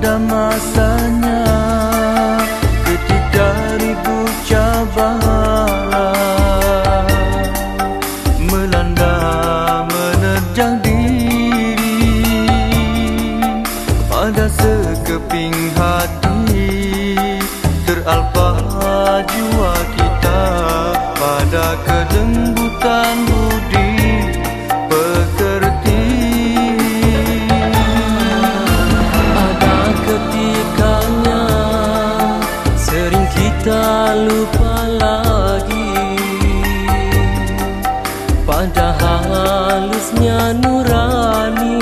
pada masanya. Ketika ribut cabaran melanda menerjang diri. Pada sekeping hati teralpa jiwa kita lupa lagi. Pada halusnya nurani.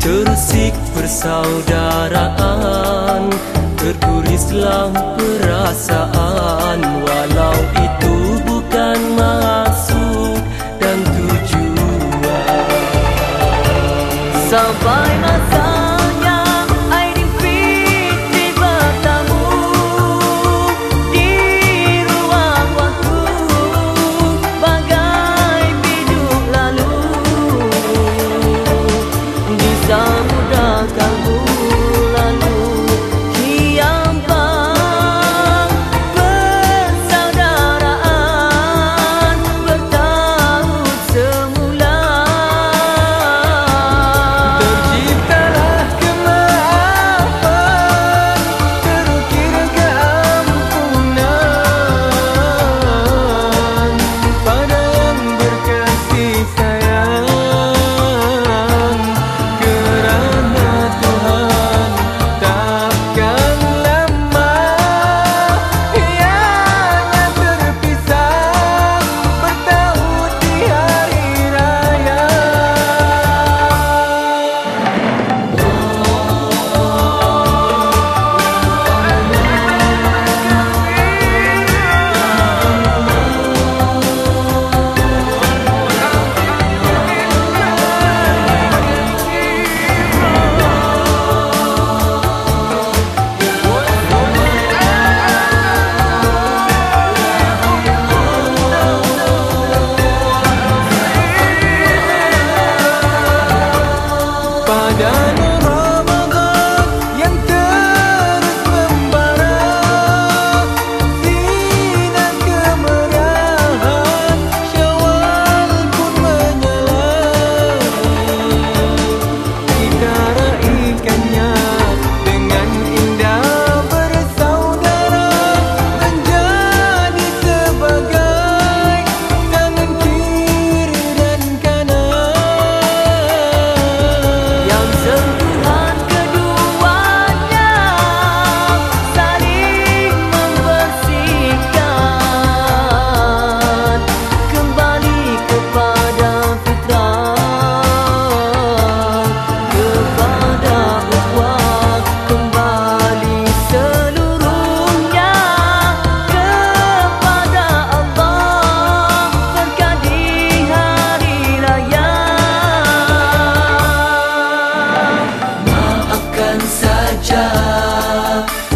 Tersik persaudaraan tergurislah perasaan. Walau itu bukan maksud dan tujuan. Sampai masanya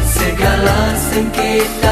Segala sengketa